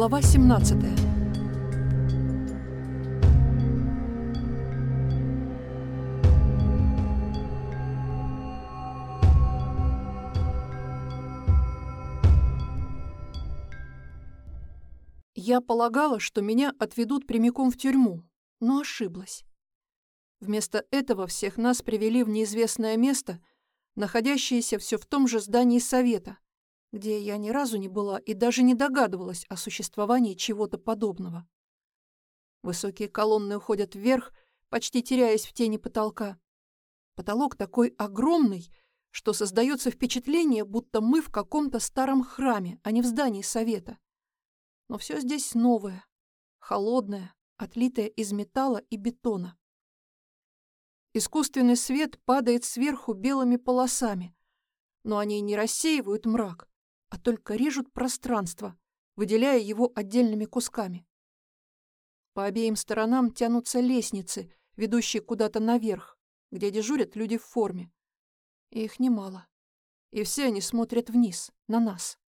Глава 17 Я полагала, что меня отведут прямиком в тюрьму, но ошиблась. Вместо этого всех нас привели в неизвестное место, находящееся все в том же здании совета, где я ни разу не была и даже не догадывалась о существовании чего-то подобного. Высокие колонны уходят вверх, почти теряясь в тени потолка. Потолок такой огромный, что создается впечатление, будто мы в каком-то старом храме, а не в здании совета. Но все здесь новое, холодное, отлитое из металла и бетона. Искусственный свет падает сверху белыми полосами, но они не рассеивают мрак, а только режут пространство, выделяя его отдельными кусками. По обеим сторонам тянутся лестницы, ведущие куда-то наверх, где дежурят люди в форме. И их немало. И все они смотрят вниз, на нас.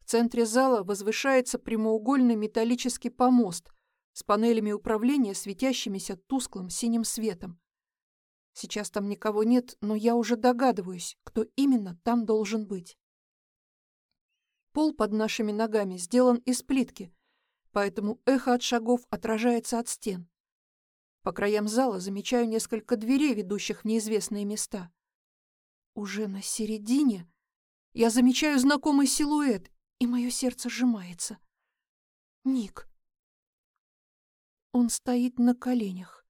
В центре зала возвышается прямоугольный металлический помост с панелями управления, светящимися тусклым синим светом. Сейчас там никого нет, но я уже догадываюсь, кто именно там должен быть. Пол под нашими ногами сделан из плитки, поэтому эхо от шагов отражается от стен. По краям зала замечаю несколько дверей, ведущих в неизвестные места. Уже на середине я замечаю знакомый силуэт, и мое сердце сжимается. Ник. Он стоит на коленях.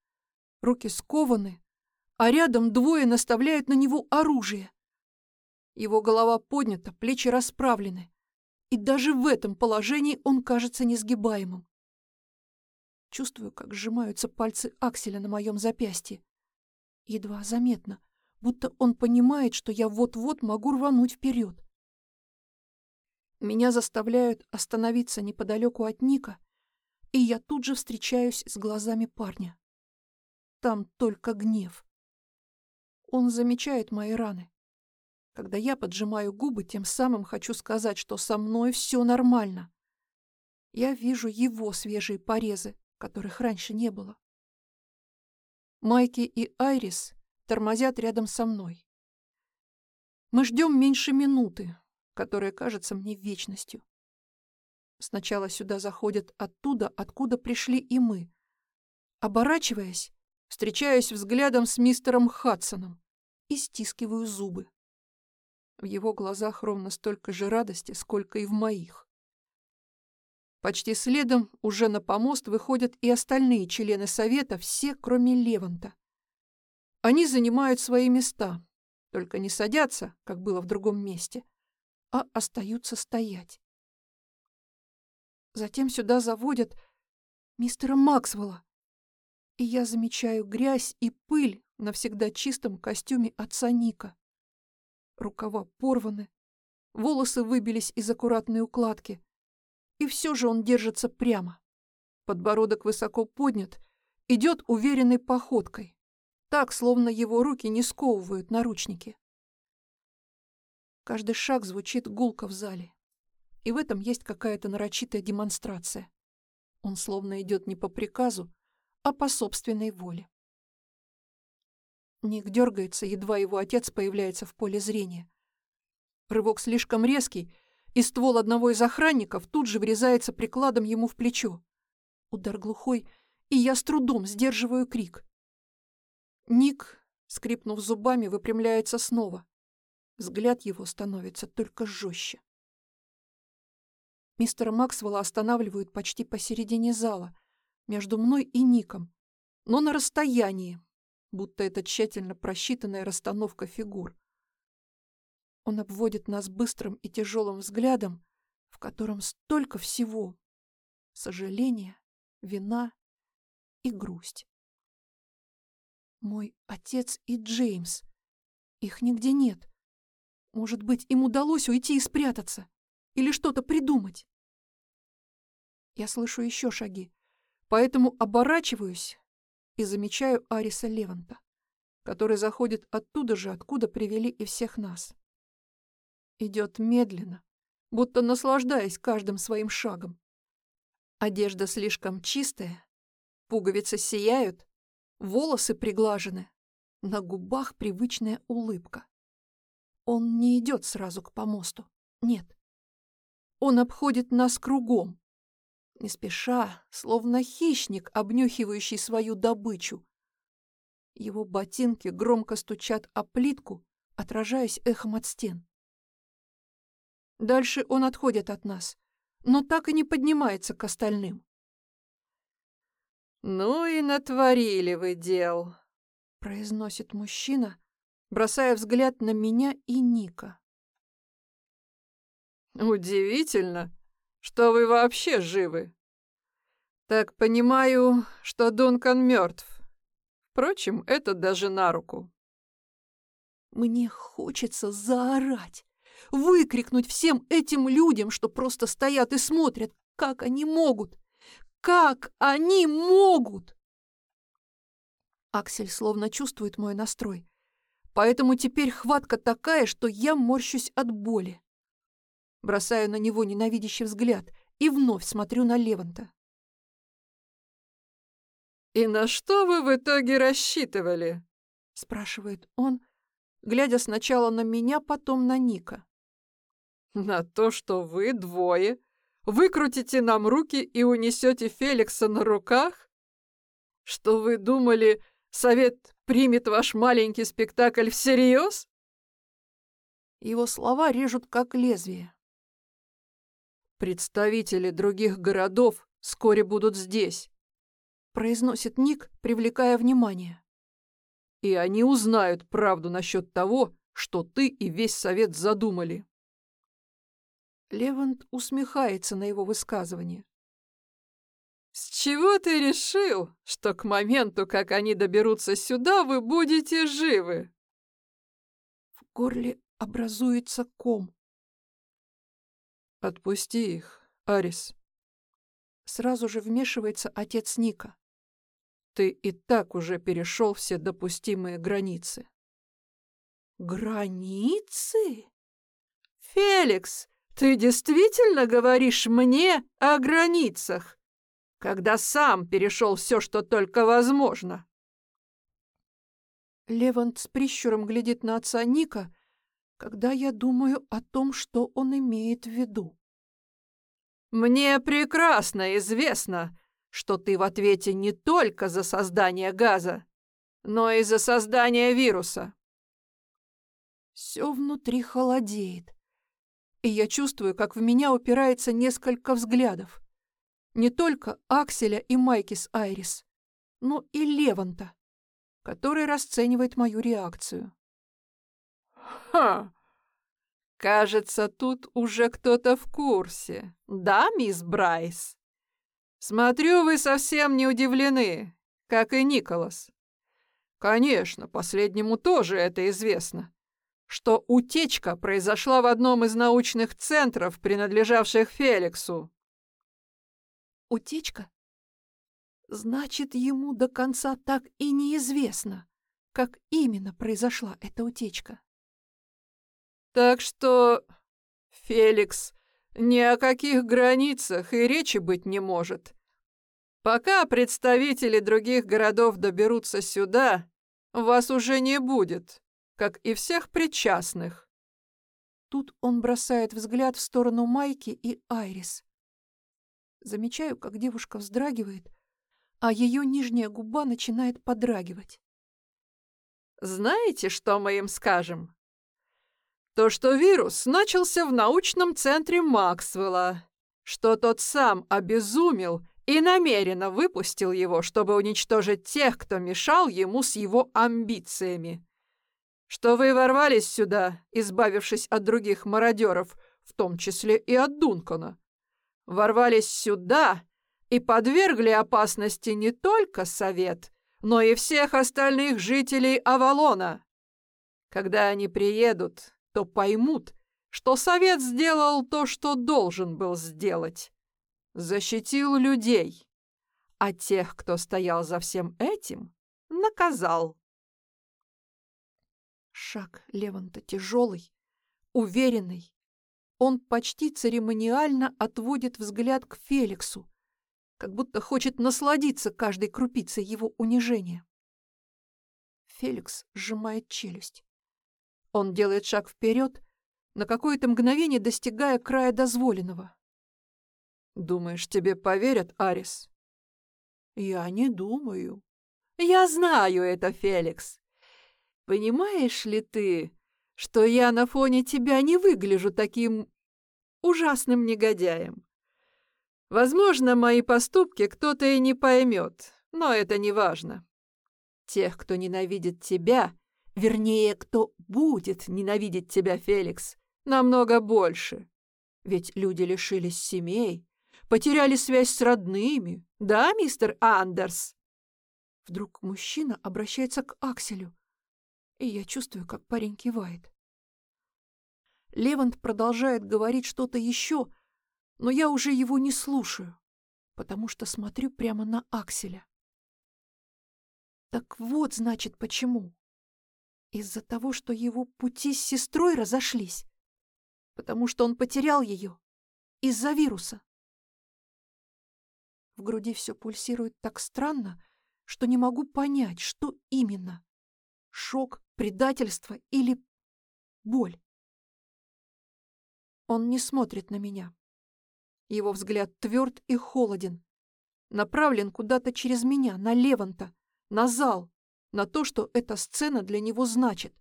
Руки скованы, а рядом двое наставляют на него оружие. Его голова поднята, плечи расправлены. И даже в этом положении он кажется несгибаемым. Чувствую, как сжимаются пальцы Акселя на моем запястье. Едва заметно, будто он понимает, что я вот-вот могу рвануть вперед. Меня заставляют остановиться неподалеку от Ника, и я тут же встречаюсь с глазами парня. Там только гнев. Он замечает мои раны. Когда я поджимаю губы, тем самым хочу сказать, что со мной все нормально. Я вижу его свежие порезы, которых раньше не было. Майки и Айрис тормозят рядом со мной. Мы ждем меньше минуты, которая кажется мне вечностью. Сначала сюда заходят оттуда, откуда пришли и мы. Оборачиваясь, встречаюсь взглядом с мистером Хадсоном и стискиваю зубы. В его глазах ровно столько же радости, сколько и в моих. Почти следом уже на помост выходят и остальные члены совета, все, кроме Леванта. Они занимают свои места, только не садятся, как было в другом месте, а остаются стоять. Затем сюда заводят мистера Максвелла, и я замечаю грязь и пыль на всегда чистом костюме отца Ника. Рукава порваны, волосы выбились из аккуратной укладки, и все же он держится прямо. Подбородок высоко поднят, идет уверенной походкой, так, словно его руки не сковывают наручники. Каждый шаг звучит гулко в зале, и в этом есть какая-то нарочитая демонстрация. Он словно идет не по приказу, а по собственной воле. Ник дергается, едва его отец появляется в поле зрения. Рывок слишком резкий, и ствол одного из охранников тут же врезается прикладом ему в плечо. Удар глухой, и я с трудом сдерживаю крик. Ник, скрипнув зубами, выпрямляется снова. Взгляд его становится только жестче. Мистера Максвелла останавливают почти посередине зала, между мной и Ником, но на расстоянии, будто это тщательно просчитанная расстановка фигур. Он обводит нас быстрым и тяжелым взглядом, в котором столько всего. Сожаление, вина и грусть. Мой отец и Джеймс. Их нигде нет. Может быть, им удалось уйти и спрятаться? Или что-то придумать? Я слышу еще шаги, поэтому оборачиваюсь и замечаю Ариса Леванта, который заходит оттуда же, откуда привели и всех нас. Идет медленно, будто наслаждаясь каждым своим шагом. Одежда слишком чистая, пуговицы сияют, волосы приглажены, на губах привычная улыбка. Он не идет сразу к помосту, нет. Он обходит нас кругом, не спеша, словно хищник, обнюхивающий свою добычу. Его ботинки громко стучат о плитку, отражаясь эхом от стен. Дальше он отходит от нас, но так и не поднимается к остальным. «Ну и натворили вы дел», — произносит мужчина, бросая взгляд на меня и Ника. «Удивительно, что вы вообще живы. Так понимаю, что Дункан мертв. Впрочем, это даже на руку. Мне хочется заорать, выкрикнуть всем этим людям, что просто стоят и смотрят, как они могут. Как они могут? Аксель словно чувствует мой настрой, поэтому теперь хватка такая, что я морщусь от боли. Бросаю на него ненавидящий взгляд и вновь смотрю на Леванта. «И на что вы в итоге рассчитывали?» — спрашивает он, глядя сначала на меня, потом на Ника. «На то, что вы двое выкрутите нам руки и унесете Феликса на руках? Что вы думали, совет примет ваш маленький спектакль всерьез?» Его слова режут как лезвие. Представители других городов вскоре будут здесь, произносит Ник, привлекая внимание. И они узнают правду насчет того, что ты и весь совет задумали. Левант усмехается на его высказывание. «С чего ты решил, что к моменту, как они доберутся сюда, вы будете живы?» В горле образуется ком. «Отпусти их, Арис». Сразу же вмешивается отец Ника. «Ты и так уже перешел все допустимые границы». «Границы?» «Феликс, ты действительно говоришь мне о границах, когда сам перешел все, что только возможно?» Левант с прищуром глядит на отца Ника, когда я думаю о том, что он имеет в виду. «Мне прекрасно известно, что ты в ответе не только за создание газа, но и за создание вируса». Все внутри холодеет, и я чувствую, как в меня упирается несколько взглядов. Не только Акселя и Майкис Айрис, но и Леванта, который расценивает мою реакцию. «Ха! Кажется, тут уже кто-то в курсе. Да, мисс Брайс? Смотрю, вы совсем не удивлены, как и Николас. Конечно, последнему тоже это известно, что утечка произошла в одном из научных центров, принадлежавших Феликсу. Утечка? Значит, ему до конца так и неизвестно, как именно произошла эта утечка. Так что, Феликс, ни о каких границах и речи быть не может. Пока представители других городов доберутся сюда, вас уже не будет, как и всех причастных. Тут он бросает взгляд в сторону Майки и Айрис. Замечаю, как девушка вздрагивает, а ее нижняя губа начинает подрагивать. «Знаете, что мы им скажем?» То, что вирус начался в научном центре Максвелла, что тот сам обезумел и намеренно выпустил его, чтобы уничтожить тех, кто мешал ему с его амбициями. Что вы ворвались сюда, избавившись от других мародеров, в том числе и от Дункана. Ворвались сюда и подвергли опасности не только Совет, но и всех остальных жителей Авалона. Когда они приедут, то поймут, что совет сделал то, что должен был сделать. Защитил людей, а тех, кто стоял за всем этим, наказал. Шаг Леванта тяжелый, уверенный, он почти церемониально отводит взгляд к Феликсу, как будто хочет насладиться каждой крупицей его унижения. Феликс сжимает челюсть. Он делает шаг вперед, на какое-то мгновение достигая края дозволенного. «Думаешь, тебе поверят, Арис?» «Я не думаю». «Я знаю это, Феликс. Понимаешь ли ты, что я на фоне тебя не выгляжу таким ужасным негодяем? Возможно, мои поступки кто-то и не поймет, но это не важно. Тех, кто ненавидит тебя, вернее, кто будет ненавидеть тебя, Феликс, намного больше. Ведь люди лишились семей, потеряли связь с родными, да, мистер Андерс?» Вдруг мужчина обращается к Акселю, и я чувствую, как парень кивает. Левант продолжает говорить что-то еще, но я уже его не слушаю, потому что смотрю прямо на Акселя. Так вот, значит, почему. Из-за того, что его пути с сестрой разошлись. Потому что он потерял ее. Из-за вируса. В груди все пульсирует так странно, что не могу понять, что именно. Шок, предательство или боль. Он не смотрит на меня. Его взгляд тверд и холоден. Направлен куда-то через меня, на Леванта, на зал, на то, что эта сцена для него значит.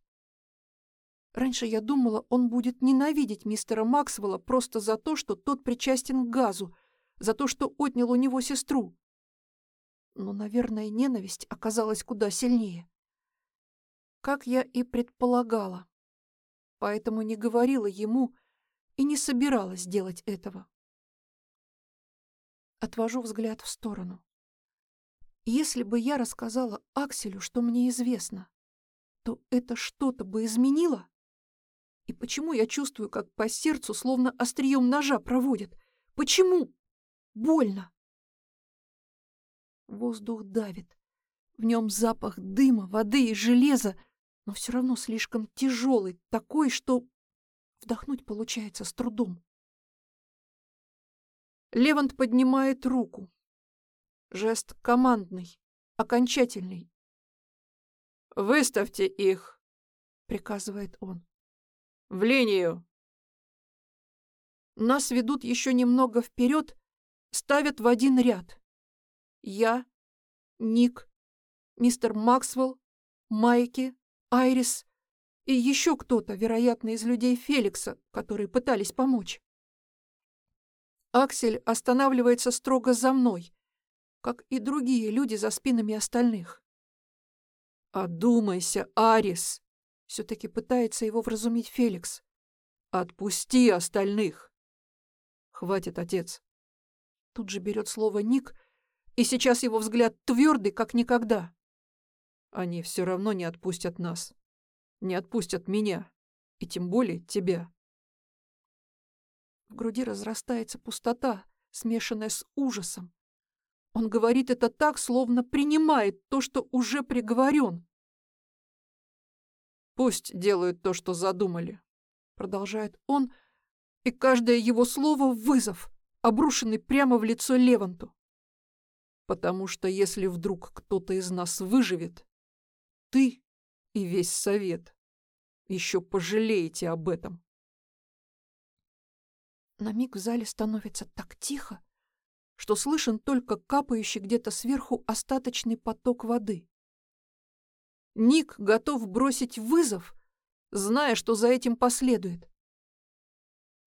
Раньше я думала, он будет ненавидеть мистера Максвелла просто за то, что тот причастен к газу, за то, что отнял у него сестру. Но, наверное, ненависть оказалась куда сильнее. Как я и предполагала. Поэтому не говорила ему и не собиралась делать этого. Отвожу взгляд в сторону. Если бы я рассказала Акселю, что мне известно, то это что-то бы изменило? И почему я чувствую, как по сердцу словно острием ножа проводят? Почему? Больно. Воздух давит. В нем запах дыма, воды и железа, но все равно слишком тяжелый, такой, что вдохнуть получается с трудом. Левант поднимает руку, Жест командный, окончательный. «Выставьте их», — приказывает он. «В линию». Нас ведут еще немного вперед, ставят в один ряд. Я, Ник, мистер Максвелл, Майки, Айрис и еще кто-то, вероятно, из людей Феликса, которые пытались помочь. Аксель останавливается строго за мной, как и другие люди за спинами остальных. «Одумайся, Арис!» — все-таки пытается его вразумить Феликс. «Отпусти остальных!» «Хватит, отец!» Тут же берет слово Ник, и сейчас его взгляд твердый, как никогда. «Они все равно не отпустят нас. Не отпустят меня, и тем более тебя». В груди разрастается пустота, смешанная с ужасом, он говорит это так, словно принимает то, что уже приговорен. «Пусть делают то, что задумали», — продолжает он, и каждое его слово — вызов, обрушенный прямо в лицо Леванту. «Потому что если вдруг кто-то из нас выживет, ты и весь совет еще пожалеете об этом». На миг в зале становится так тихо, что слышен только капающий где-то сверху остаточный поток воды. Ник готов бросить вызов, зная, что за этим последует.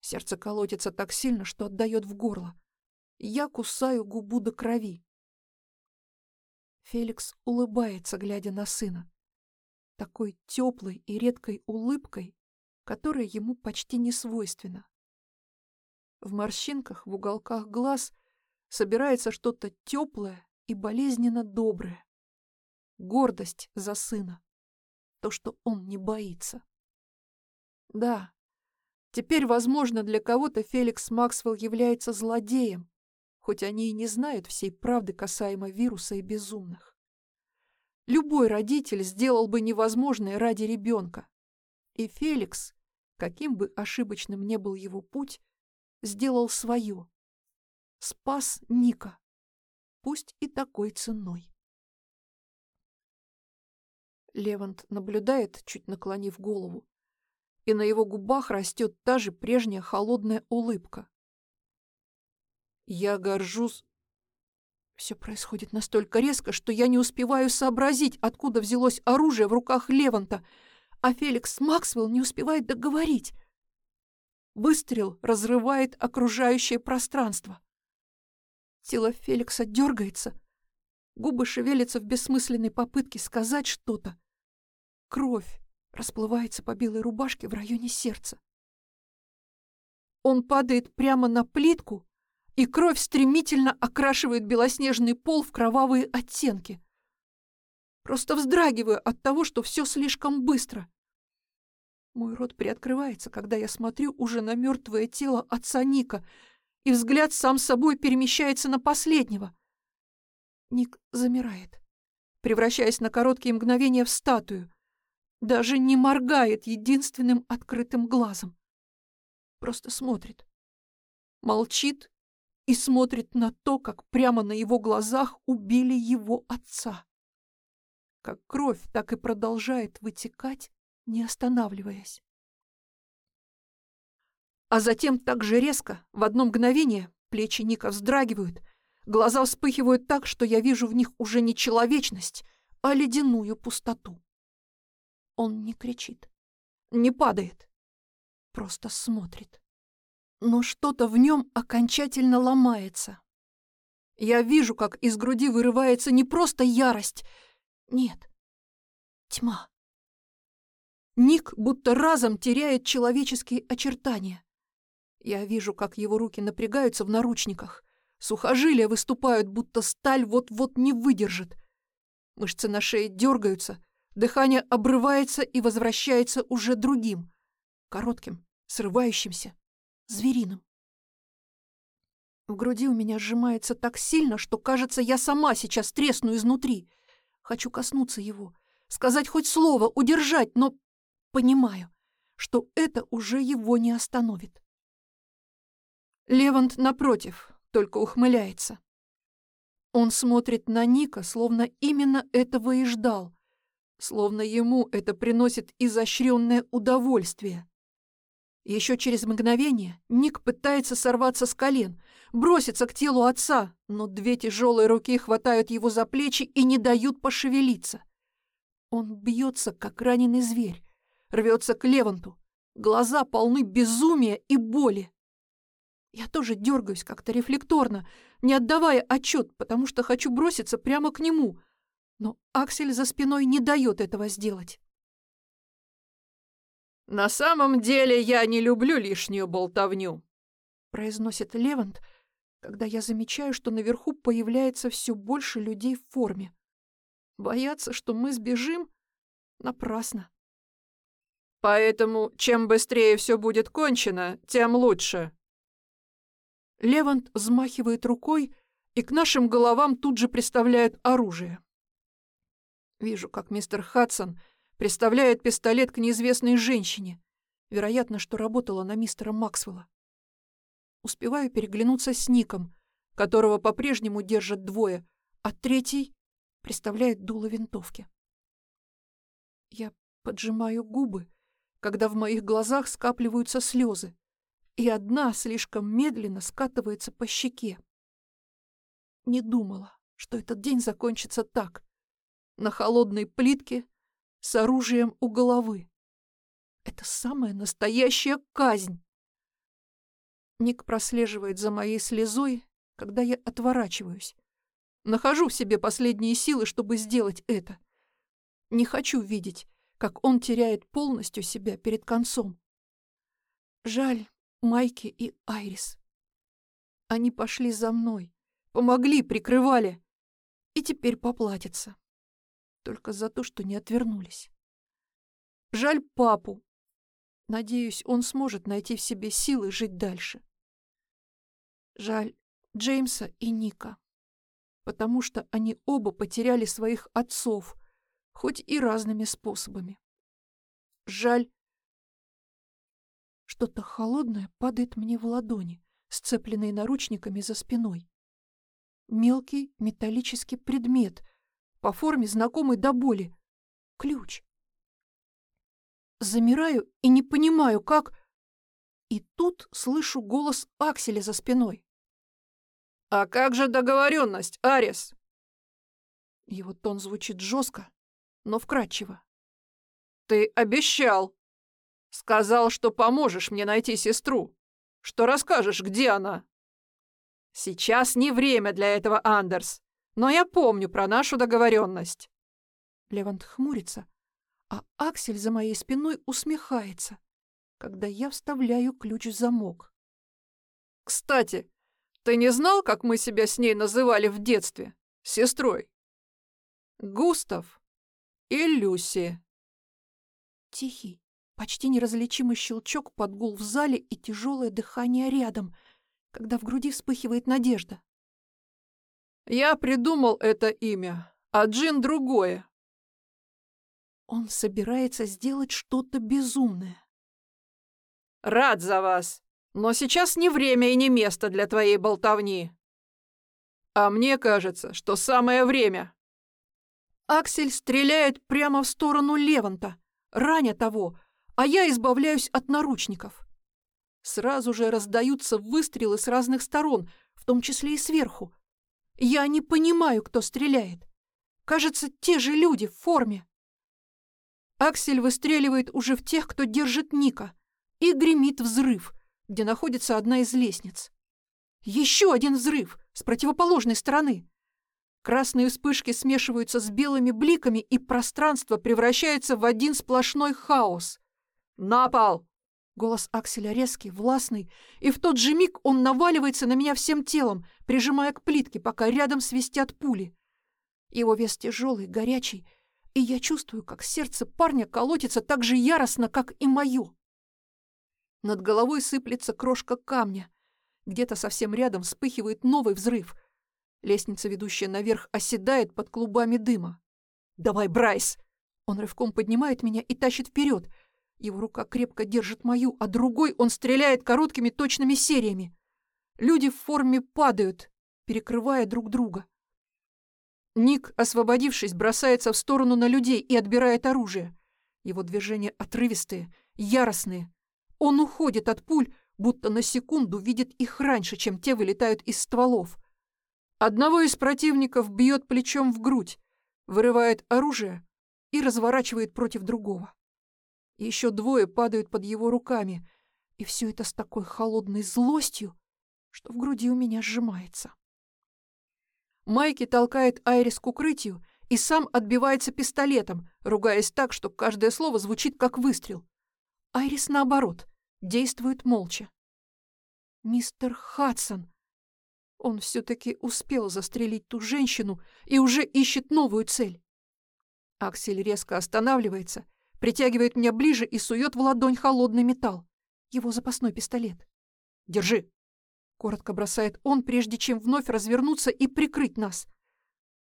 Сердце колотится так сильно, что отдает в горло. Я кусаю губу до крови. Феликс улыбается, глядя на сына. Такой теплой и редкой улыбкой, которая ему почти не свойственна. В морщинках, в уголках глаз собирается что-то теплое и болезненно доброе. Гордость за сына. То, что он не боится. Да, теперь, возможно, для кого-то Феликс Максвелл является злодеем, хоть они и не знают всей правды касаемо вируса и безумных. Любой родитель сделал бы невозможное ради ребенка. И Феликс каким бы ошибочным ни был его путь, сделал свое. Спас Ника, пусть и такой ценой. Левант наблюдает, чуть наклонив голову, и на его губах растет та же прежняя холодная улыбка. Я горжусь... Все происходит настолько резко, что я не успеваю сообразить, откуда взялось оружие в руках Леванта, а Феликс Максвелл не успевает договорить. Выстрел разрывает окружающее пространство. Тело Феликса дергается, губы шевелятся в бессмысленной попытке сказать что-то. Кровь расплывается по белой рубашке в районе сердца. Он падает прямо на плитку, и кровь стремительно окрашивает белоснежный пол в кровавые оттенки. Просто вздрагиваю от того, что все слишком быстро. Мой рот приоткрывается, когда я смотрю уже на мертвое тело отца Ника, и взгляд сам собой перемещается на последнего. Ник замирает, превращаясь на короткие мгновения в статую. Даже не моргает единственным открытым глазом. Просто смотрит. Молчит и смотрит на то, как прямо на его глазах убили его отца. Как кровь так и продолжает вытекать, не останавливаясь. А затем так же резко, в одно мгновение, плечи Ника вздрагивают, глаза вспыхивают так, что я вижу в них уже не человечность, а ледяную пустоту. Он не кричит, не падает, просто смотрит но что-то в нем окончательно ломается. Я вижу, как из груди вырывается не просто ярость. Нет, тьма. Ник будто разом теряет человеческие очертания. Я вижу, как его руки напрягаются в наручниках. Сухожилия выступают, будто сталь вот-вот не выдержит. Мышцы на шее дергаются, дыхание обрывается и возвращается уже другим, коротким, срывающимся звериным. В груди у меня сжимается так сильно, что, кажется, я сама сейчас тресну изнутри. Хочу коснуться его, сказать хоть слово, удержать, но понимаю, что это уже его не остановит. Левант, напротив, только ухмыляется. Он смотрит на Ника, словно именно этого и ждал, словно ему это приносит изощренное удовольствие. Еще через мгновение Ник пытается сорваться с колен, броситься к телу отца, но две тяжелые руки хватают его за плечи и не дают пошевелиться. Он бьется, как раненый зверь, рвется к Леванту. Глаза полны безумия и боли. Я тоже дергаюсь как-то рефлекторно, не отдавая отчет, потому что хочу броситься прямо к нему. Но Аксель за спиной не дает этого сделать. «На самом деле я не люблю лишнюю болтовню», — произносит Левант, когда я замечаю, что наверху появляется все больше людей в форме. Боятся, что мы сбежим? Напрасно. «Поэтому чем быстрее все будет кончено, тем лучше». Левант взмахивает рукой, и к нашим головам тут же приставляют оружие. Вижу, как мистер Хадсон Представляет пистолет к неизвестной женщине. Вероятно, что работала на мистера Максвелла. Успеваю переглянуться с Ником, которого по-прежнему держат двое, а третий представляет дуло винтовки. Я поджимаю губы, когда в моих глазах скапливаются слезы, и одна слишком медленно скатывается по щеке. Не думала, что этот день закончится так. На холодной плитке с оружием у головы. Это самая настоящая казнь. Ник прослеживает за моей слезой, когда я отворачиваюсь. Нахожу в себе последние силы, чтобы сделать это. Не хочу видеть, как он теряет полностью себя перед концом. Жаль Майки и Айрис. Они пошли за мной, помогли, прикрывали, и теперь поплатятся только за то, что не отвернулись. Жаль папу. Надеюсь, он сможет найти в себе силы жить дальше. Жаль Джеймса и Ника, потому что они оба потеряли своих отцов, хоть и разными способами. Жаль Что-то холодное падает мне в ладони, сцепленные наручниками за спиной. Мелкий металлический предмет, по форме знакомый до боли. Ключ. Замираю и не понимаю, как... И тут слышу голос Акселя за спиной. «А как же договоренность, Арис?» Его тон звучит жестко, но вкрадчиво. «Ты обещал. Сказал, что поможешь мне найти сестру, что расскажешь, где она. Сейчас не время для этого, Андерс, но я помню про нашу договоренность». Левант хмурится, а Аксель за моей спиной усмехается, когда я вставляю ключ в замок. «Кстати, ты не знал, как мы себя с ней называли в детстве? Сестрой?» «Густав и Люси». Тихий, почти неразличимый щелчок под гул в зале и тяжелое дыхание рядом, когда в груди вспыхивает надежда. «Я придумал это имя, а Джин другое. Он собирается сделать что-то безумное. «Рад за вас, но сейчас не время и не место для твоей болтовни. А мне кажется, что самое время». Аксель стреляет прямо в сторону Леванта, раня того, а я избавляюсь от наручников. Сразу же раздаются выстрелы с разных сторон, в том числе и сверху. Я не понимаю, кто стреляет. Кажется, те же люди в форме. Аксель выстреливает уже в тех, кто держит Ника, и гремит взрыв, где находится одна из лестниц. Еще один взрыв с противоположной стороны. Красные вспышки смешиваются с белыми бликами, и пространство превращается в один сплошной хаос. «На пол!» Голос Акселя резкий, властный, и в тот же миг он наваливается на меня всем телом, прижимая к плитке, пока рядом свистят пули. Его вес тяжелый, горячий, и я чувствую, как сердце парня колотится так же яростно, как и мое. Над головой сыплется крошка камня. Где-то совсем рядом вспыхивает новый взрыв. Лестница, ведущая наверх, оседает под клубами дыма. «Давай, Брайс!» Он рывком поднимает меня и тащит вперед. Его рука крепко держит мою, а другой он стреляет короткими точными сериями. Люди в форме падают, перекрывая друг друга. Ник, освободившись, бросается в сторону на людей и отбирает оружие. Его движения отрывистые, яростные. Он уходит от пуль, будто на секунду видит их раньше, чем те вылетают из стволов. Одного из противников бьет плечом в грудь, вырывает оружие и разворачивает против другого. Еще двое падают под его руками, и все это с такой холодной злостью, что в груди у меня сжимается. Майки толкает Айрис к укрытию и сам отбивается пистолетом, ругаясь так, что каждое слово звучит как выстрел. Айрис, наоборот, действует молча. «Мистер Хадсон!» Он все-таки успел застрелить ту женщину и уже ищет новую цель. Аксель резко останавливается, притягивает меня ближе и сует в ладонь холодный металл. Его запасной пистолет. «Держи!» Коротко бросает он, прежде чем вновь развернуться и прикрыть нас.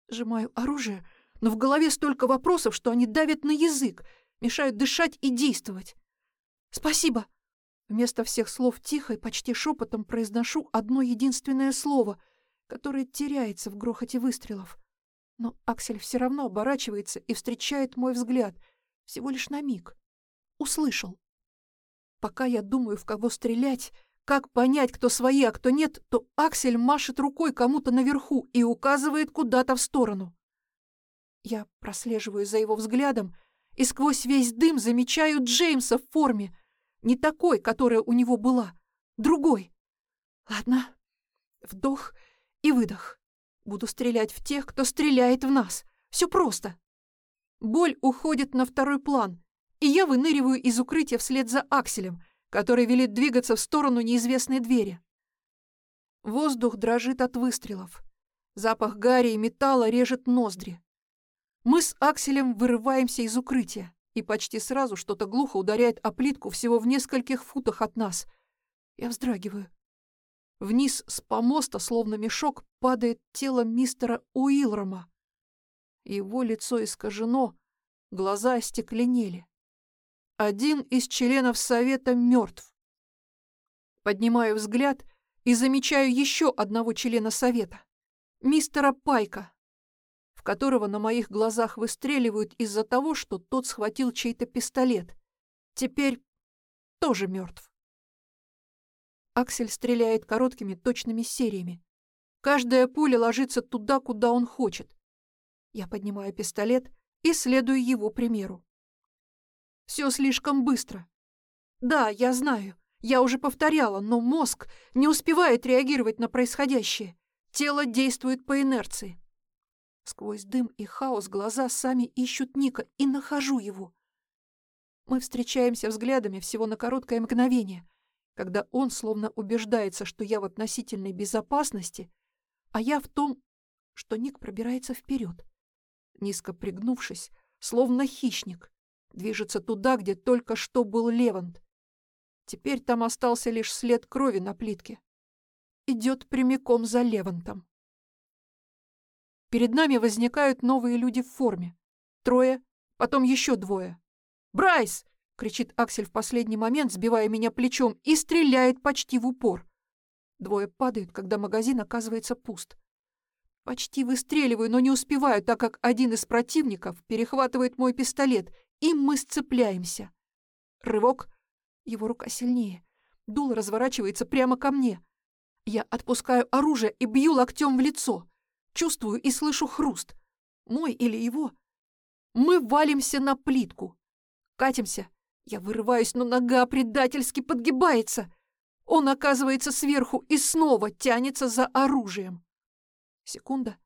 Сжимаю оружие, но в голове столько вопросов, что они давят на язык, мешают дышать и действовать. «Спасибо!» Вместо всех слов тихо и почти шепотом произношу одно единственное слово, которое теряется в грохоте выстрелов. Но Аксель все равно оборачивается и встречает мой взгляд, всего лишь на миг. Услышал. Пока я думаю, в кого стрелять, как понять, кто свои, а кто нет, то Аксель машет рукой кому-то наверху и указывает куда-то в сторону. Я прослеживаю за его взглядом и сквозь весь дым замечаю Джеймса в форме. Не такой, которая у него была, другой. Ладно, вдох и выдох. Буду стрелять в тех, кто стреляет в нас. Все просто. Боль уходит на второй план, и я выныриваю из укрытия вслед за Акселем, который велит двигаться в сторону неизвестной двери. Воздух дрожит от выстрелов. Запах гари и металла режет ноздри. Мы с Акселем вырываемся из укрытия, и почти сразу что-то глухо ударяет о плитку всего в нескольких футах от нас. Я вздрагиваю. Вниз с помоста, словно мешок, падает тело мистера Уилрома. Его лицо искажено, глаза остекленели. Один из членов совета мертв. Поднимаю взгляд и замечаю еще одного члена совета. Мистера Пайка, в которого на моих глазах выстреливают из-за того, что тот схватил чей-то пистолет. Теперь тоже мертв. Аксель стреляет короткими точными сериями. Каждая пуля ложится туда, куда он хочет. Я поднимаю пистолет и следую его примеру. Все слишком быстро. Да, я знаю, я уже повторяла, но мозг не успевает реагировать на происходящее. Тело действует по инерции. Сквозь дым и хаос глаза сами ищут Ника, и нахожу его. Мы встречаемся взглядами всего на короткое мгновение, когда он словно убеждается, что я в относительной безопасности, а я в том, что Ник пробирается вперед. Низко пригнувшись, словно хищник, движется туда, где только что был Левант. Теперь там остался лишь след крови на плитке. Идет прямиком за Левантом. Перед нами возникают новые люди в форме. Трое, потом еще двое. «Брайс!» — кричит Аксель в последний момент, сбивая меня плечом, и стреляет почти в упор. Двое падают, когда магазин оказывается пуст. Почти выстреливаю, но не успеваю, так как один из противников перехватывает мой пистолет, и мы сцепляемся. Рывок. Его рука сильнее. Дуло разворачивается прямо ко мне. Я отпускаю оружие и бью локтем в лицо. Чувствую и слышу хруст. Мой или его. Мы валимся на плитку. Катимся. Я вырываюсь, но нога предательски подгибается. Он оказывается сверху и снова тянется за оружием. Секунда,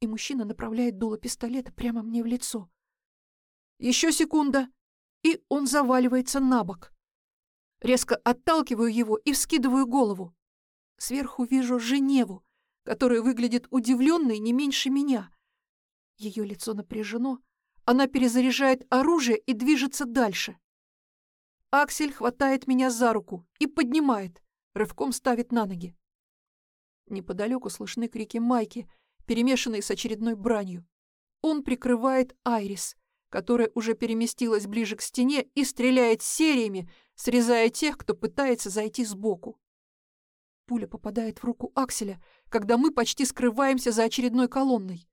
и мужчина направляет дуло пистолета прямо мне в лицо. Еще секунда, и он заваливается на бок. Резко отталкиваю его и вскидываю голову. Сверху вижу Женеву, которая выглядит удивленной не меньше меня. Ее лицо напряжено, она перезаряжает оружие и движется дальше. Аксель хватает меня за руку и поднимает, рывком ставит на ноги. Неподалеку слышны крики Майки, перемешанные с очередной бранью. Он прикрывает Айрис, которая уже переместилась ближе к стене и стреляет сериями, срезая тех, кто пытается зайти сбоку. Пуля попадает в руку Акселя, когда мы почти скрываемся за очередной колонной.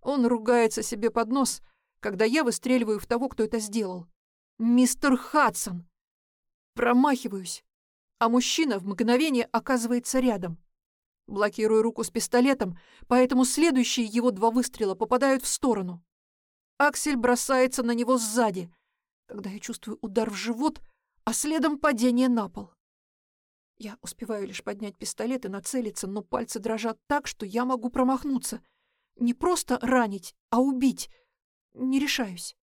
Он ругается себе под нос, когда я выстреливаю в того, кто это сделал. «Мистер Хадсон!» Промахиваюсь, а мужчина в мгновение оказывается рядом. Блокирую руку с пистолетом, поэтому следующие его два выстрела попадают в сторону. Аксель бросается на него сзади, когда я чувствую удар в живот, а следом падение на пол. Я успеваю лишь поднять пистолет и нацелиться, но пальцы дрожат так, что я могу промахнуться. Не просто ранить, а убить. Не решаюсь.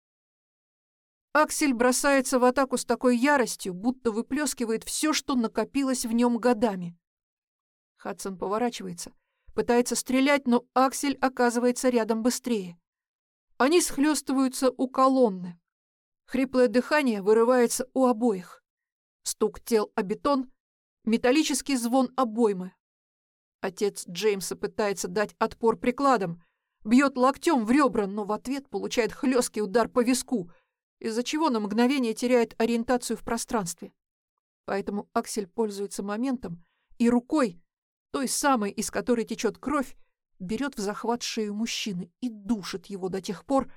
Аксель бросается в атаку с такой яростью, будто выплескивает все, что накопилось в нем годами. Хадсон поворачивается, пытается стрелять, но Аксель оказывается рядом быстрее. Они схлестываются у колонны. Хриплое дыхание вырывается у обоих. Стук тел о бетон, металлический звон обоймы. Отец Джеймса пытается дать отпор прикладом, бьет локтем в ребра, но в ответ получает хлесткий удар по виску, из-за чего на мгновение теряет ориентацию в пространстве. Поэтому Аксель пользуется моментом и рукой той самой, из которой течет кровь, берет в захват шею мужчины и душит его до тех пор,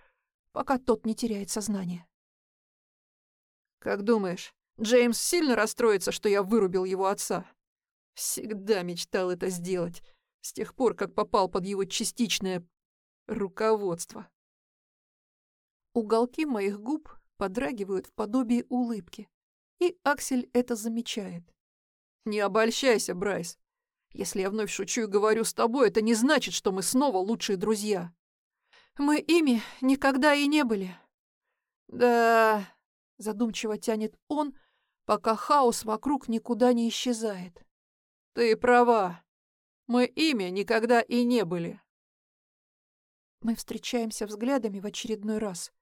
пока тот не теряет сознание. «Как думаешь, Джеймс сильно расстроится, что я вырубил его отца?» Всегда мечтал это сделать, с тех пор, как попал под его частичное руководство. Уголки моих губ подрагивают в подобии улыбки, и Аксель это замечает. «Не обольщайся, Брайс. Если я вновь шучу и говорю с тобой, это не значит, что мы снова лучшие друзья. Мы ими никогда и не были. Да, задумчиво тянет он, пока хаос вокруг никуда не исчезает. Ты права. Мы ими никогда и не были. Мы встречаемся взглядами в очередной раз,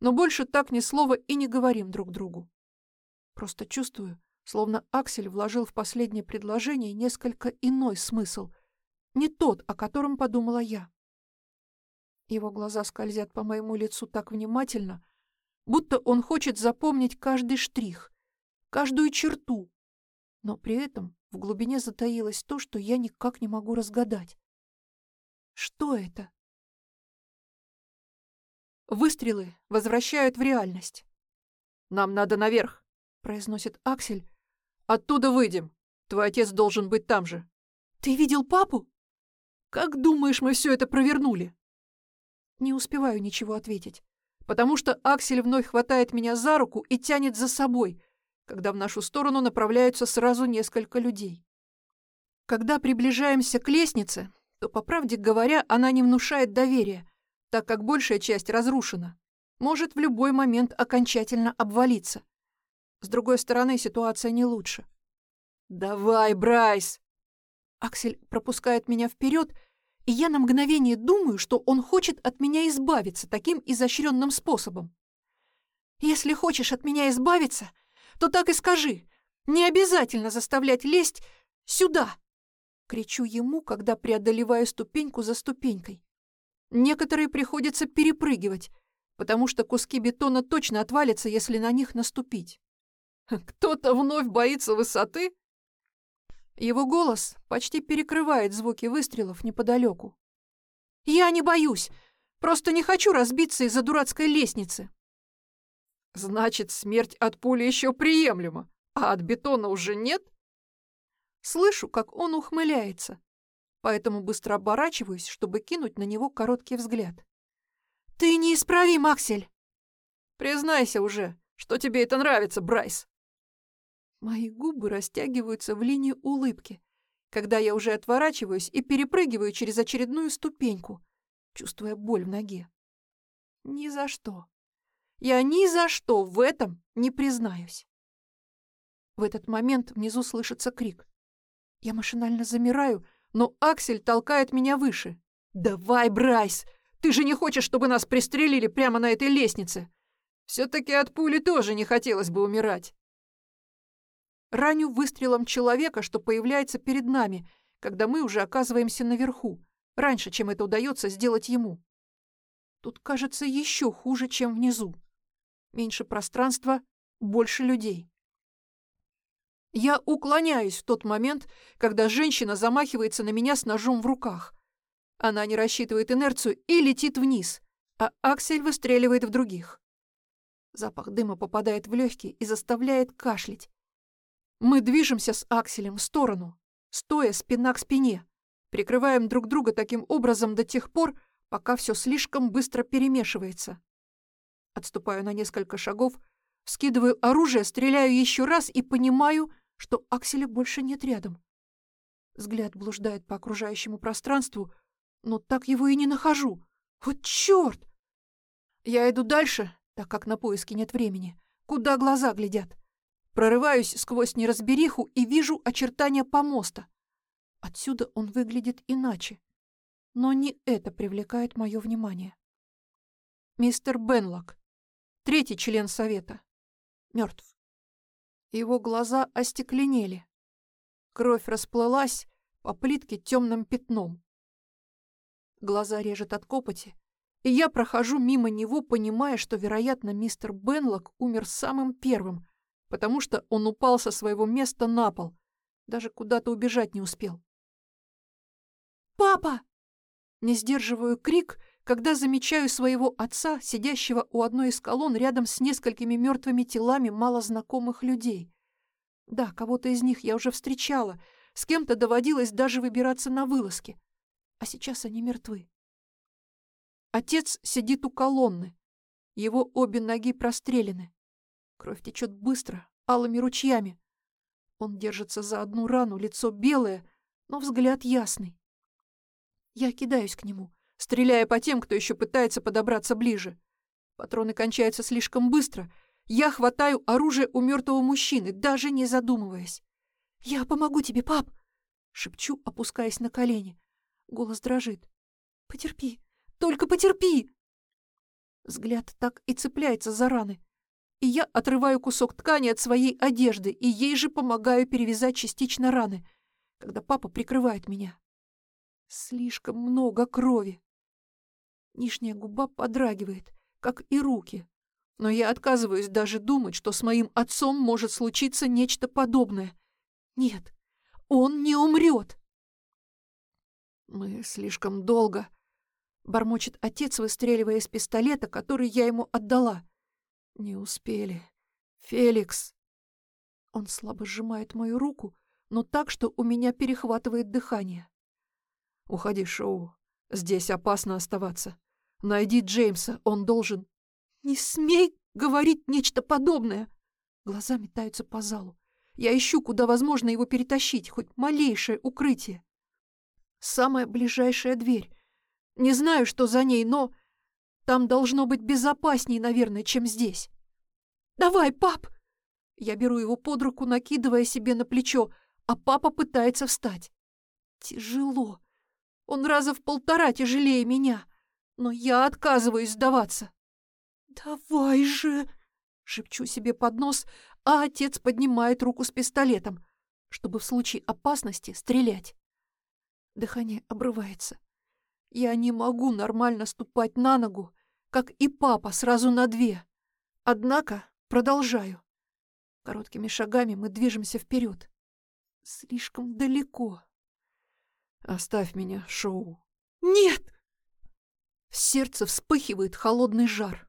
но больше так ни слова и не говорим друг другу. Просто чувствую, словно Аксель вложил в последнее предложение несколько иной смысл, не тот, о котором подумала я. Его глаза скользят по моему лицу так внимательно, будто он хочет запомнить каждый штрих, каждую черту, Но при этом в глубине затаилось то, что я никак не могу разгадать. Что это? Выстрелы возвращают в реальность. «Нам надо наверх», — произносит Аксель. «Оттуда выйдем. Твой отец должен быть там же». «Ты видел папу?» «Как думаешь, мы все это провернули?» Не успеваю ничего ответить, потому что Аксель вновь хватает меня за руку и тянет за собой, когда в нашу сторону направляются сразу несколько людей. Когда приближаемся к лестнице, то, по правде говоря, она не внушает доверия, так как большая часть разрушена, может в любой момент окончательно обвалиться. С другой стороны, ситуация не лучше. «Давай, Брайс!» Аксель пропускает меня вперед, и я на мгновение думаю, что он хочет от меня избавиться таким изощренным способом. «Если хочешь от меня избавиться, то так и скажи. Не обязательно заставлять лезть сюда!» Кричу ему, когда преодолеваю ступеньку за ступенькой. Некоторые приходится перепрыгивать, потому что куски бетона точно отвалятся, если на них наступить. «Кто-то вновь боится высоты?» Его голос почти перекрывает звуки выстрелов неподалеку. «Я не боюсь, просто не хочу разбиться из-за дурацкой лестницы». «Значит, смерть от пули еще приемлема, а от бетона уже нет?» Слышу, как он ухмыляется, поэтому быстро оборачиваюсь, чтобы кинуть на него короткий взгляд. «Ты неисправим, Аксель!» «Признайся уже, что тебе это нравится, Брайс!» Мои губы растягиваются в линию улыбки, когда я уже отворачиваюсь и перепрыгиваю через очередную ступеньку, чувствуя боль в ноге. Ни за что. Я ни за что в этом не признаюсь. В этот момент внизу слышится крик. Я машинально замираю, но Аксель толкает меня выше. «Давай, Брайс! Ты же не хочешь, чтобы нас пристрелили прямо на этой лестнице? Все-таки от пули тоже не хотелось бы умирать». Раню выстрелом человека, что появляется перед нами, когда мы уже оказываемся наверху, раньше, чем это удается сделать ему. Тут кажется еще хуже, чем внизу. Меньше пространства, больше людей. Я уклоняюсь в тот момент, когда женщина замахивается на меня с ножом в руках. Она не рассчитывает инерцию и летит вниз, а Аксель выстреливает в других. Запах дыма попадает в легкие и заставляет кашлять. Мы движемся с Акселем в сторону, стоя спина к спине, прикрываем друг друга таким образом до тех пор, пока все слишком быстро перемешивается. Отступаю на несколько шагов, скидываю оружие, стреляю еще раз и понимаю, что Акселя больше нет рядом. Взгляд блуждает по окружающему пространству, но так его и не нахожу. Вот черт! Я иду дальше, так как на поиски нет времени. Куда глаза глядят? Прорываюсь сквозь неразбериху и вижу очертания помоста. Отсюда он выглядит иначе. Но не это привлекает мое внимание. Мистер Бенлок, третий член совета, мертв. Его глаза остекленели. Кровь расплылась по плитке темным пятном. Глаза режет от копоти, и я прохожу мимо него, понимая, что, вероятно, мистер Бенлок умер самым первым, потому что он упал со своего места на пол, даже куда-то убежать не успел. «Папа!» Не сдерживаю крик, когда замечаю своего отца, сидящего у одной из колонн рядом с несколькими мертвыми телами малознакомых людей. Да, кого-то из них я уже встречала, с кем-то доводилось даже выбираться на вылазки. А сейчас они мертвы. Отец сидит у колонны. Его обе ноги прострелены. Кровь течет быстро, алыми ручьями. Он держится за одну рану, лицо белое, но взгляд ясный. Я кидаюсь к нему, стреляя по тем, кто еще пытается подобраться ближе. Патроны кончаются слишком быстро. Я хватаю оружие у мертвого мужчины, даже не задумываясь. «Я помогу тебе, пап!» Шепчу, опускаясь на колени. Голос дрожит. «Потерпи, только потерпи!» Взгляд так и цепляется за раны. И я отрываю кусок ткани от своей одежды и ей же помогаю перевязать частично раны, когда папа прикрывает меня. Слишком много крови. Нижняя губа подрагивает, как и руки. Но я отказываюсь даже думать, что с моим отцом может случиться нечто подобное. Нет, он не умрет. Мы слишком долго... Бормочет отец, выстреливая из пистолета, который я ему отдала. Не успели. Феликс. Он слабо сжимает мою руку, но так, что у меня перехватывает дыхание. Уходи, Шоу. Здесь опасно оставаться. Найди Джеймса, он должен... Не смей говорить нечто подобное. Глаза метаются по залу. Я ищу, куда возможно его перетащить, хоть малейшее укрытие. Самая ближайшая дверь. Не знаю, что за ней, но... Там должно быть безопаснее, наверное, чем здесь. «Давай, пап!» Я беру его под руку, накидывая себе на плечо, а папа пытается встать. Тяжело. Он раза в полтора тяжелее меня, но я отказываюсь сдаваться. «Давай же!» — шепчу себе под нос, а отец поднимает руку с пистолетом, чтобы в случае опасности стрелять. Дыхание обрывается. Я не могу нормально ступать на ногу, как и папа сразу на две. Однако продолжаю. Короткими шагами мы движемся вперед. Слишком далеко. Оставь меня, Шоу. Нет! В сердце вспыхивает холодный жар.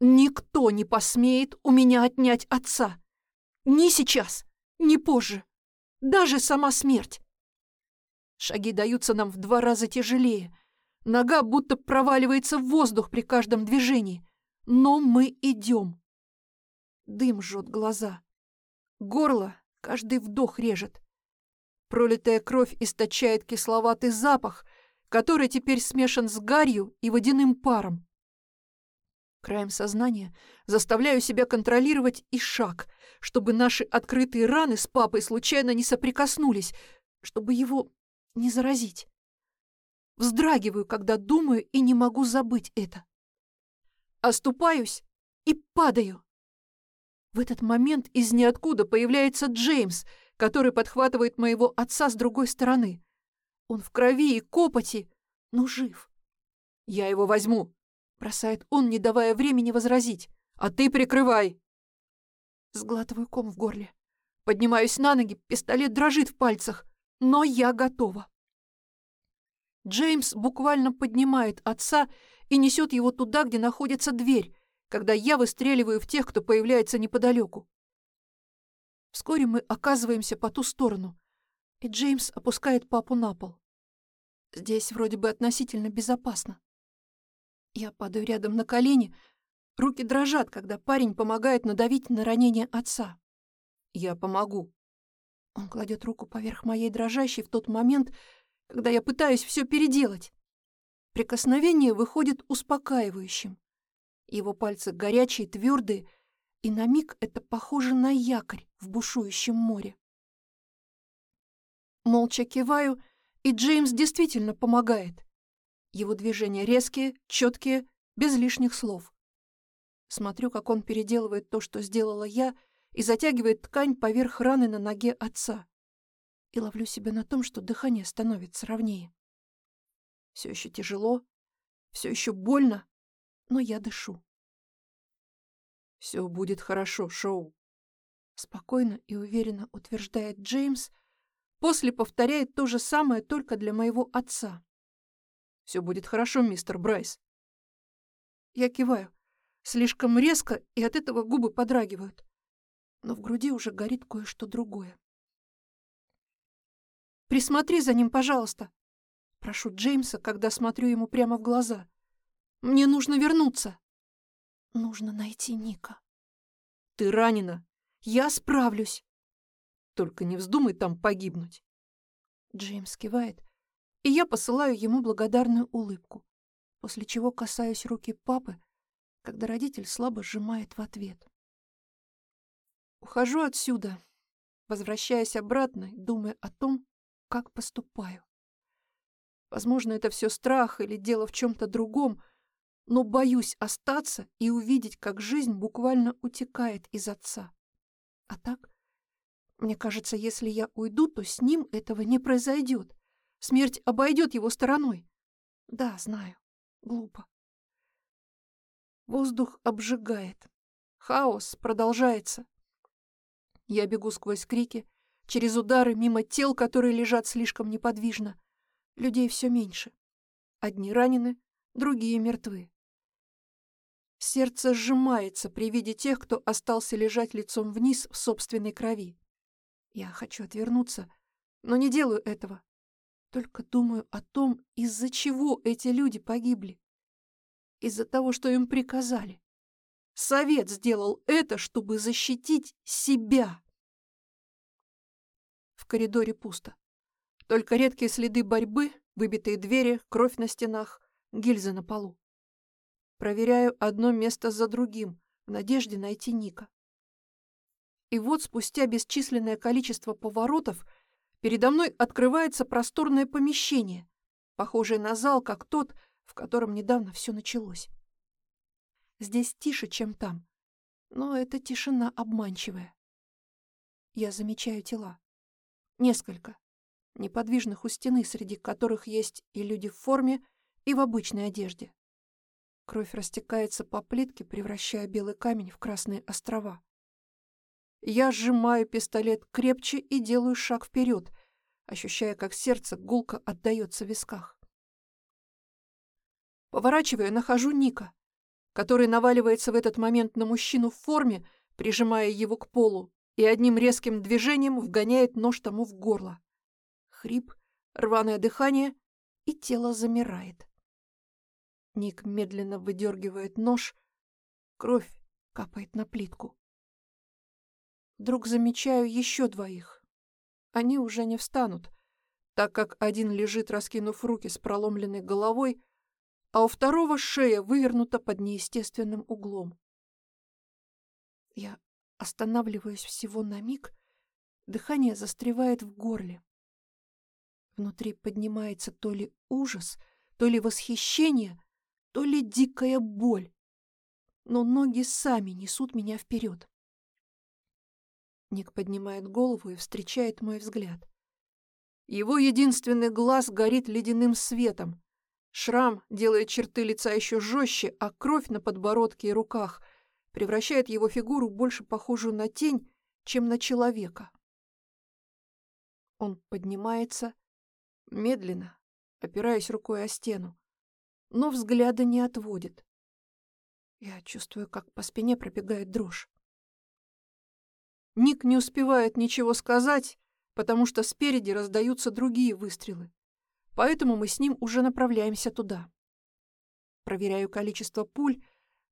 Никто не посмеет у меня отнять отца. Ни сейчас, ни позже. Даже сама смерть. Шаги даются нам в два раза тяжелее. Нога будто проваливается в воздух при каждом движении. Но мы идем. Дым жжет глаза. Горло каждый вдох режет. Пролитая кровь источает кисловатый запах, который теперь смешан с гарью и водяным паром. Краем сознания заставляю себя контролировать и шаг, чтобы наши открытые раны с папой случайно не соприкоснулись, чтобы его не заразить. Вздрагиваю, когда думаю, и не могу забыть это. Оступаюсь и падаю. В этот момент из ниоткуда появляется Джеймс, который подхватывает моего отца с другой стороны. Он в крови и копоти, но жив. «Я его возьму», — бросает он, не давая времени возразить. «А ты прикрывай!» Сглатываю ком в горле. Поднимаюсь на ноги, пистолет дрожит в пальцах, но я готова. Джеймс буквально поднимает отца и несет его туда, где находится дверь, когда я выстреливаю в тех, кто появляется неподалеку. Вскоре мы оказываемся по ту сторону, и Джеймс опускает папу на пол. Здесь вроде бы относительно безопасно. Я падаю рядом на колени, руки дрожат, когда парень помогает надавить на ранение отца. Я помогу. Он кладет руку поверх моей дрожащей в тот момент, когда я пытаюсь все переделать. Прикосновение выходит успокаивающим. Его пальцы горячие, твердые, и на миг это похоже на якорь в бушующем море. Молча киваю, и Джеймс действительно помогает. Его движения резкие, четкие, без лишних слов. Смотрю, как он переделывает то, что сделала я, и затягивает ткань поверх раны на ноге отца. И ловлю себя на том, что дыхание становится ровнее. Все еще тяжело, все еще больно, но я дышу. «Все будет хорошо, Шоу», — спокойно и уверенно утверждает Джеймс, после повторяет то же самое только для моего отца. «Все будет хорошо, мистер Брайс». Я киваю, слишком резко, и от этого губы подрагивают. Но в груди уже горит кое-что другое. «Присмотри за ним, пожалуйста», — прошу Джеймса, когда смотрю ему прямо в глаза. Мне нужно вернуться. Нужно найти Ника. Ты ранена. Я справлюсь. Только не вздумай там погибнуть. Джеймс кивает, и я посылаю ему благодарную улыбку, после чего касаюсь руки папы, когда родитель слабо сжимает в ответ. Ухожу отсюда, возвращаясь обратно, думая о том, как поступаю. Возможно, это все страх или дело в чем-то другом — но боюсь остаться и увидеть, как жизнь буквально утекает из отца. А так, мне кажется, если я уйду, то с ним этого не произойдет. Смерть обойдет его стороной. Да, знаю, глупо. Воздух обжигает. Хаос продолжается. Я бегу сквозь крики, через удары мимо тел, которые лежат слишком неподвижно. Людей все меньше. Одни ранены, другие мертвы. Сердце сжимается при виде тех, кто остался лежать лицом вниз в собственной крови. Я хочу отвернуться, но не делаю этого. Только думаю о том, из-за чего эти люди погибли. Из-за того, что им приказали. Совет сделал это, чтобы защитить себя. В коридоре пусто. Только редкие следы борьбы, выбитые двери, кровь на стенах, гильзы на полу. Проверяю одно место за другим, в надежде найти Ника. И вот спустя бесчисленное количество поворотов передо мной открывается просторное помещение, похожее на зал, как тот, в котором недавно все началось. Здесь тише, чем там, но эта тишина обманчивая. Я замечаю тела. Несколько. Неподвижных у стены, среди которых есть и люди в форме, и в обычной одежде. Кровь растекается по плитке, превращая белый камень в красные острова. Я сжимаю пистолет крепче и делаю шаг вперед, ощущая, как сердце гулко отдается в висках. Поворачивая, нахожу Ника, который наваливается в этот момент на мужчину в форме, прижимая его к полу, и одним резким движением вгоняет нож тому в горло. Хрип, рваное дыхание, и тело замирает. Ник медленно выдергивает нож. Кровь капает на плитку. Вдруг замечаю еще двоих. Они уже не встанут, так как один лежит, раскинув руки с проломленной головой, а у второго шея вывернута под неестественным углом. Я останавливаюсь всего на миг, дыхание застревает в горле. Внутри поднимается то ли ужас, то ли восхищение, то ли дикая боль. Но ноги сами несут меня вперед. Ник поднимает голову и встречает мой взгляд. Его единственный глаз горит ледяным светом. Шрам делает черты лица еще жестче, а кровь на подбородке и руках превращает его фигуру больше похожую на тень, чем на человека. Он поднимается медленно, опираясь рукой о стену но взгляда не отводит. Я чувствую, как по спине пробегает дрожь. Ник не успевает ничего сказать, потому что спереди раздаются другие выстрелы. Поэтому мы с ним уже направляемся туда. Проверяю количество пуль,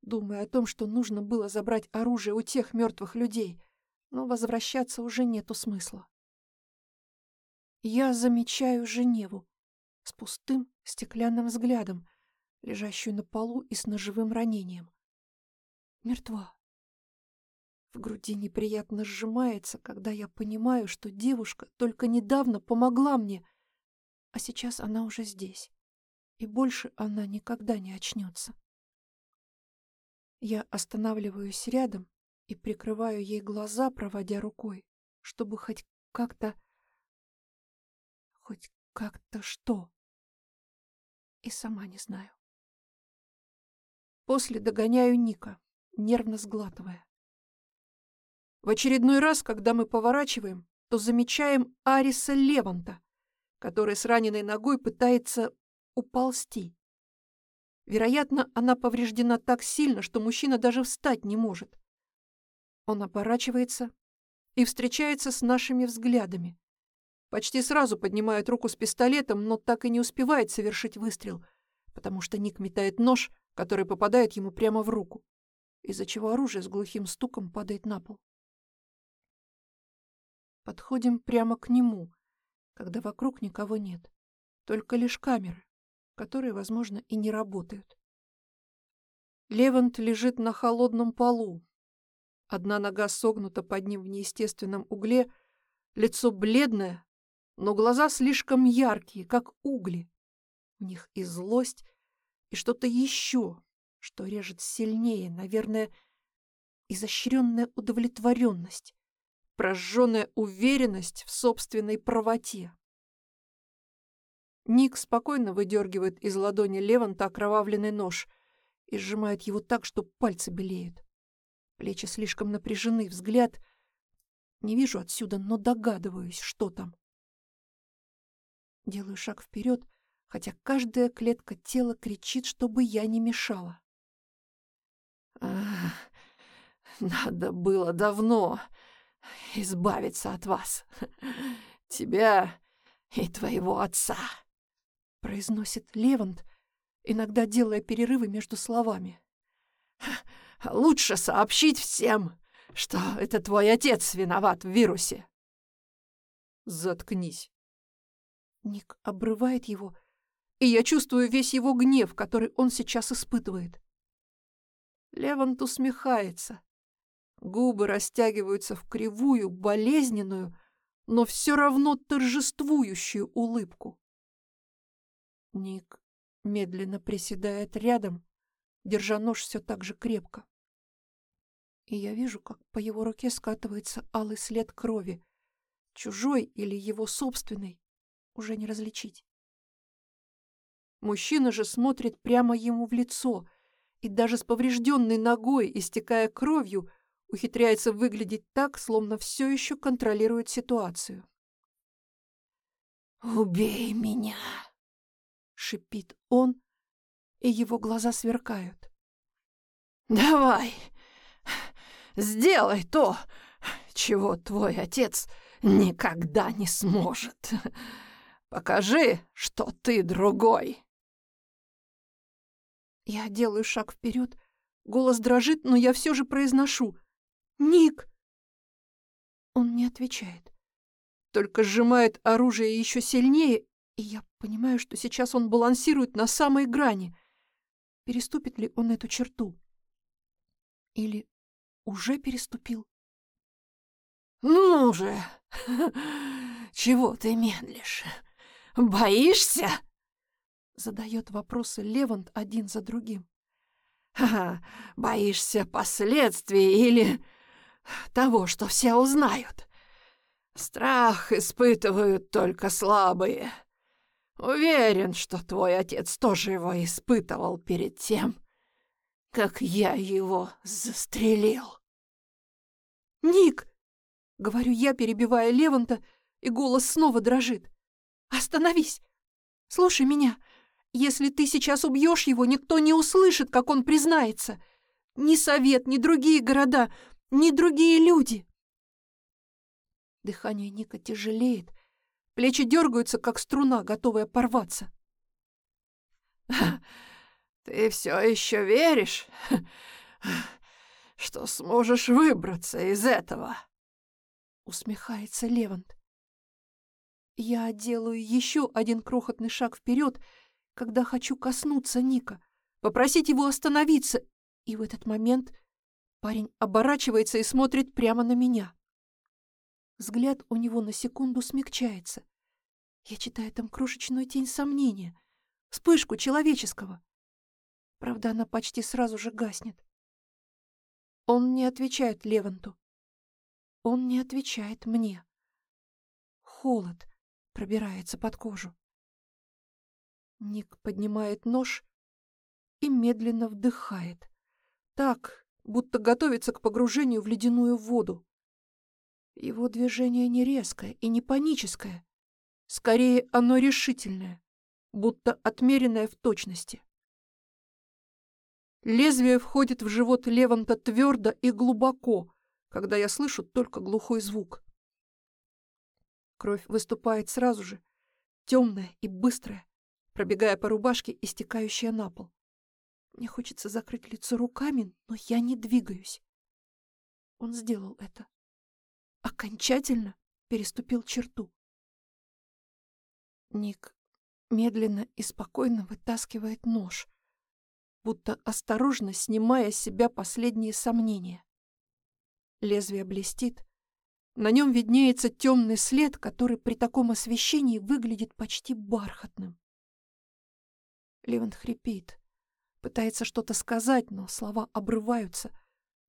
думая о том, что нужно было забрать оружие у тех мертвых людей, но возвращаться уже нету смысла. Я замечаю Женеву с пустым стеклянным взглядом, лежащую на полу и с ножевым ранением. Мертва. В груди неприятно сжимается, когда я понимаю, что девушка только недавно помогла мне, а сейчас она уже здесь, и больше она никогда не очнется. Я останавливаюсь рядом и прикрываю ей глаза, проводя рукой, чтобы хоть как-то... Хоть как-то что? И сама не знаю. После догоняю Ника, нервно сглатывая. В очередной раз, когда мы поворачиваем, то замечаем Ариса Леванта, который с раненой ногой пытается уползти. Вероятно, она повреждена так сильно, что мужчина даже встать не может. Он оборачивается и встречается с нашими взглядами. Почти сразу поднимает руку с пистолетом, но так и не успевает совершить выстрел, потому что Ник метает нож, который попадает ему прямо в руку, из-за чего оружие с глухим стуком падает на пол. Подходим прямо к нему, когда вокруг никого нет, только лишь камеры, которые, возможно, и не работают. Левант лежит на холодном полу. Одна нога согнута под ним в неестественном угле, лицо бледное, но глаза слишком яркие, как угли. В них и злость, и что-то еще, что режет сильнее, наверное, изощренная удовлетворенность, прожженная уверенность в собственной правоте. Ник спокойно выдергивает из ладони Леванта окровавленный нож и сжимает его так, что пальцы белеют. Плечи слишком напряжены, взгляд... Не вижу отсюда, но догадываюсь, что там. Делаю шаг вперед, хотя каждая клетка тела кричит, чтобы я не мешала. «Надо было давно избавиться от вас, тебя и твоего отца», — произносит Левант, иногда делая перерывы между словами. «Лучше сообщить всем, что это твой отец виноват в вирусе». «Заткнись». Ник обрывает его, и я чувствую весь его гнев, который он сейчас испытывает. Левант усмехается. Губы растягиваются в кривую, болезненную, но все равно торжествующую улыбку. Ник медленно приседает рядом, держа нож все так же крепко. И я вижу, как по его руке скатывается алый след крови, чужой или его собственный, уже не различить. Мужчина же смотрит прямо ему в лицо и даже с поврежденной ногой, истекая кровью, ухитряется выглядеть так, словно все еще контролирует ситуацию. «Убей меня!» — шипит он, и его глаза сверкают. «Давай, сделай то, чего твой отец никогда не сможет. Покажи, что ты другой!» Я делаю шаг вперед, голос дрожит, но я все же произношу. «Ник!» Он не отвечает, только сжимает оружие еще сильнее, и я понимаю, что сейчас он балансирует на самой грани. Переступит ли он эту черту? Или уже переступил? «Ну же! Чего ты медлишь? Боишься?» Задает вопросы Левант один за другим. «Ха, боишься последствий или того, что все узнают? Страх испытывают только слабые. Уверен, что твой отец тоже его испытывал перед тем, как я его застрелил». «Ник!» — говорю я, перебивая Леванта, и голос снова дрожит. «Остановись! Слушай меня!» Если ты сейчас убьешь его, никто не услышит, как он признается. Ни совет, ни другие города, ни другие люди. Дыхание Ника тяжелеет. Плечи дергаются, как струна, готовая порваться. «Ты все еще веришь, что сможешь выбраться из этого?» Усмехается Левант. Я делаю еще один крохотный шаг вперед когда хочу коснуться Ника, попросить его остановиться, и в этот момент парень оборачивается и смотрит прямо на меня. Взгляд у него на секунду смягчается. Я читаю там крошечную тень сомнения, вспышку человеческого. Правда, она почти сразу же гаснет. Он не отвечает Леванту. Он не отвечает мне. Холод пробирается под кожу. Ник поднимает нож и медленно вдыхает. Так, будто готовится к погружению в ледяную воду. Его движение не резкое и не паническое. Скорее, оно решительное, будто отмеренное в точности. Лезвие входит в живот Леванта твердо и глубоко, когда я слышу только глухой звук. Кровь выступает сразу же, темная и быстрая, пробегая по рубашке и стекающая на пол. Мне хочется закрыть лицо руками, но я не двигаюсь. Он сделал это. Окончательно переступил черту. Ник медленно и спокойно вытаскивает нож, будто осторожно снимая с себя последние сомнения. Лезвие блестит. На нем виднеется темный след, который при таком освещении выглядит почти бархатным. Левант хрипит. Пытается что-то сказать, но слова обрываются.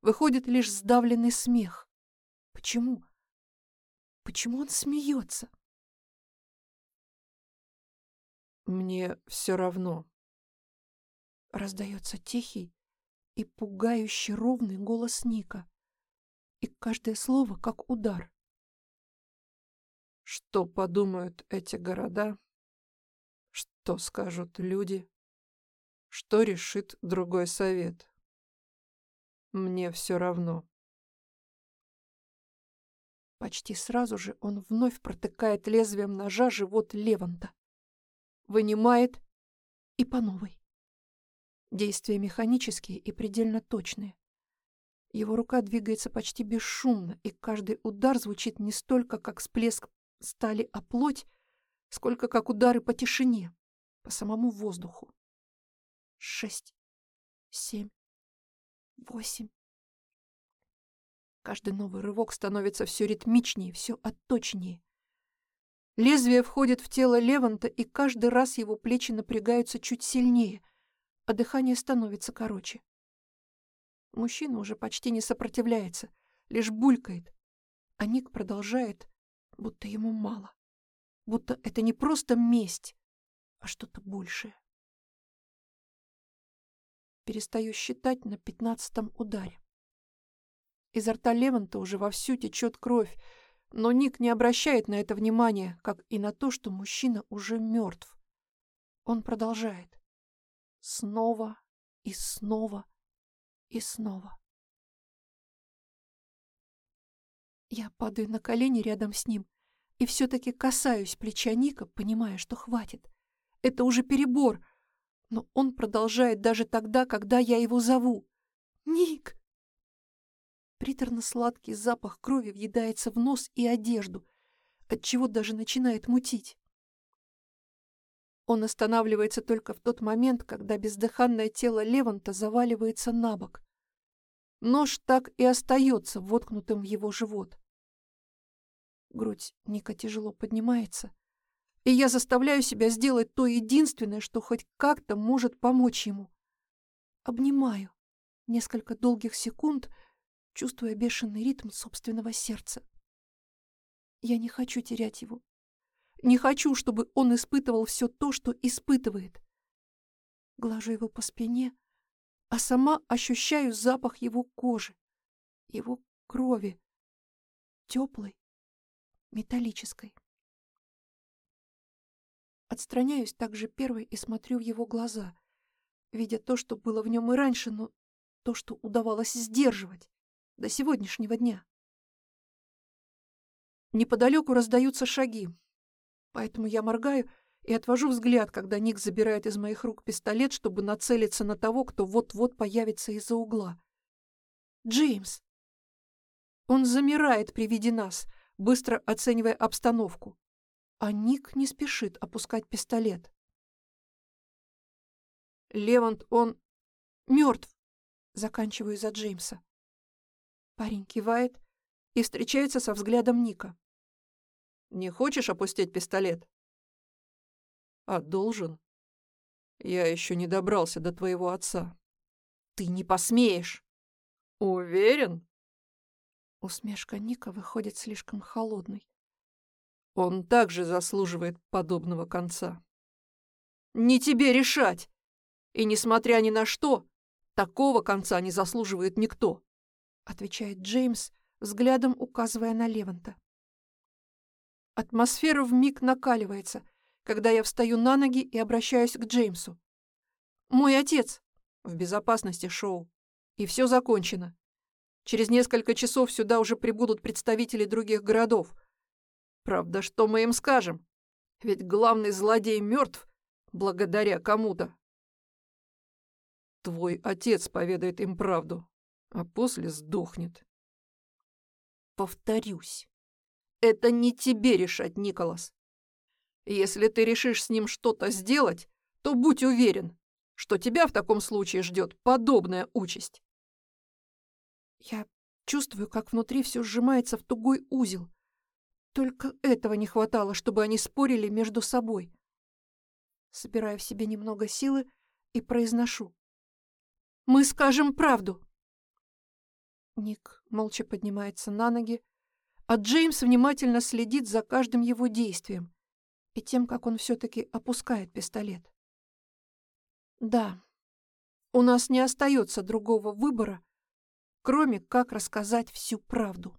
Выходит лишь сдавленный смех. Почему? Почему он смеется? «Мне все равно», — раздается тихий и пугающе ровный голос Ника. И каждое слово как удар. Что подумают эти города? Что скажут люди? Что решит другой совет? Мне все равно. Почти сразу же он вновь протыкает лезвием ножа живот Леванта. Вынимает и по новой. Действия механические и предельно точные. Его рука двигается почти бесшумно, и каждый удар звучит не столько как всплеск стали о плоть, сколько как удары по тишине, по самому воздуху. Шесть, семь, восемь. Каждый новый рывок становится все ритмичнее, все отточнее. Лезвие входит в тело Леванта, и каждый раз его плечи напрягаются чуть сильнее, а дыхание становится короче. Мужчина уже почти не сопротивляется, лишь булькает, а Ник продолжает, будто ему мало. Будто это не просто месть, а что-то большее. Перестаю считать на пятнадцатом ударе. Изо рта Леванта уже вовсю течет кровь, но Ник не обращает на это внимания, как и на то, что мужчина уже мертв. Он продолжает. Снова и снова и снова. Я падаю на колени рядом с ним и все-таки касаюсь плеча Ника, понимая, что хватит. Это уже перебор, но он продолжает даже тогда, когда я его зову. «Ник!» Приторно-сладкий запах крови въедается в нос и одежду, отчего даже начинает мутить. Он останавливается только в тот момент, когда бездыханное тело Леванта заваливается на бок. Нож так и остается воткнутым в его живот. Грудь Ника тяжело поднимается, и я заставляю себя сделать то единственное, что хоть как-то может помочь ему. Обнимаю несколько долгих секунд, чувствуя бешеный ритм собственного сердца. Я не хочу терять его. Не хочу, чтобы он испытывал все то, что испытывает. Глажу его по спине, а сама ощущаю запах его кожи, его крови, теплой, металлической. Отстраняюсь также первой и смотрю в его глаза, видя то, что было в нем и раньше, но то, что удавалось сдерживать до сегодняшнего дня. Неподалеку раздаются шаги, Поэтому я моргаю и отвожу взгляд, когда Ник забирает из моих рук пистолет, чтобы нацелиться на того, кто вот-вот появится из-за угла. Джеймс. Он замирает при виде нас, быстро оценивая обстановку. А Ник не спешит опускать пистолет. Левант, он мертв. Заканчиваю за Джеймса. Парень кивает и встречается со взглядом Ника. Не хочешь опустить пистолет? А должен? Я еще не добрался до твоего отца. Ты не посмеешь. Уверен? Усмешка Ника выходит слишком холодной. Он также заслуживает подобного конца. Не тебе решать! И несмотря ни на что, такого конца не заслуживает никто, отвечает Джеймс, взглядом указывая на Леванта. Атмосфера вмиг накаливается, когда я встаю на ноги и обращаюсь к Джеймсу. «Мой отец!» В безопасности шоу. И все закончено. Через несколько часов сюда уже прибудут представители других городов. Правда, что мы им скажем? Ведь главный злодей мертв благодаря кому-то. Твой отец поведает им правду, а после сдохнет. Повторюсь. Это не тебе решать, Николас. Если ты решишь с ним что-то сделать, то будь уверен, что тебя в таком случае ждет подобная участь. Я чувствую, как внутри все сжимается в тугой узел. Только этого не хватало, чтобы они спорили между собой. Собираю в себе немного силы и произношу. «Мы скажем правду!» Ник молча поднимается на ноги, а Джеймс внимательно следит за каждым его действием и тем, как он все-таки опускает пистолет. Да, у нас не остается другого выбора, кроме как рассказать всю правду.